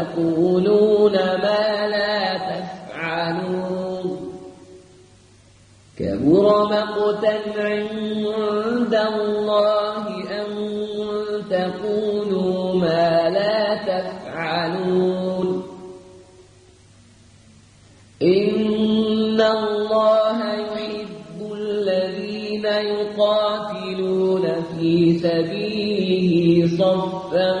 تقولون ما لا تفعلون. كبر مقتا عند الله أن تقولوا ما لا تفعلون. إن الله يحب الذين يقاتلون في سبيله صفا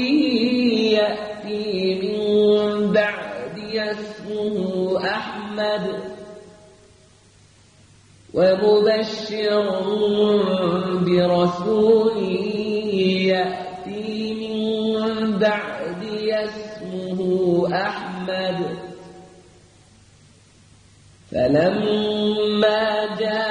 ومبشرا برسول يأتي من بعد اسمه أحمد. فلما جاءهم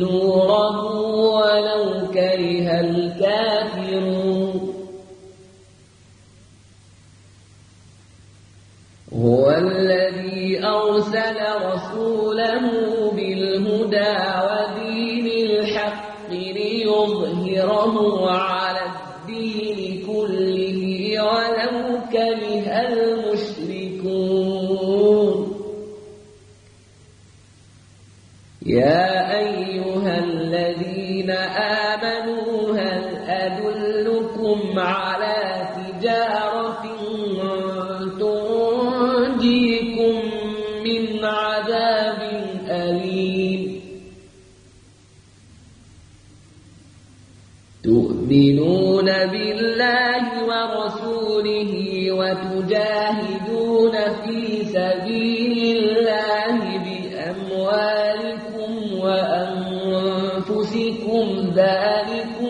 نوره ولو كره الكافرون. هو الذي أرسل رسوله بالهدى ودين الحق ليظهره على الدين كله ولو كره المشركون. أدلكم على تجارة تنجيكم من عذاب أليم. تؤمنون بالله ورسوله وتجاهدون في سبيل الله بأموالكم وأنفسكم ذلكم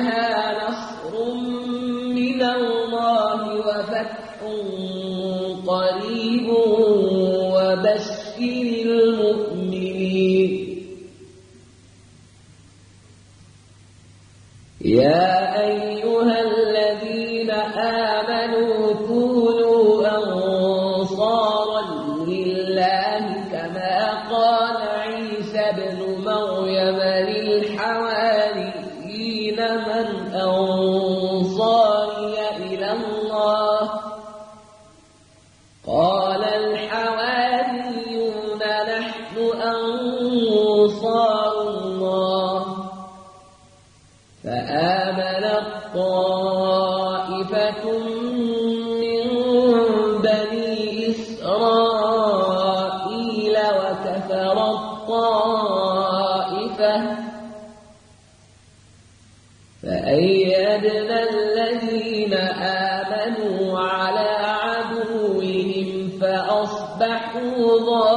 تحبونها نصر من الله وفتح قريب وبشر المؤمنين. يا أيها الذين آمنوا كونوا أنصارا لله كما قال عيسى بن من بني إسرائيل فأيدنا الذين آمنوا على عدوهم فأصبحوا ظاهرين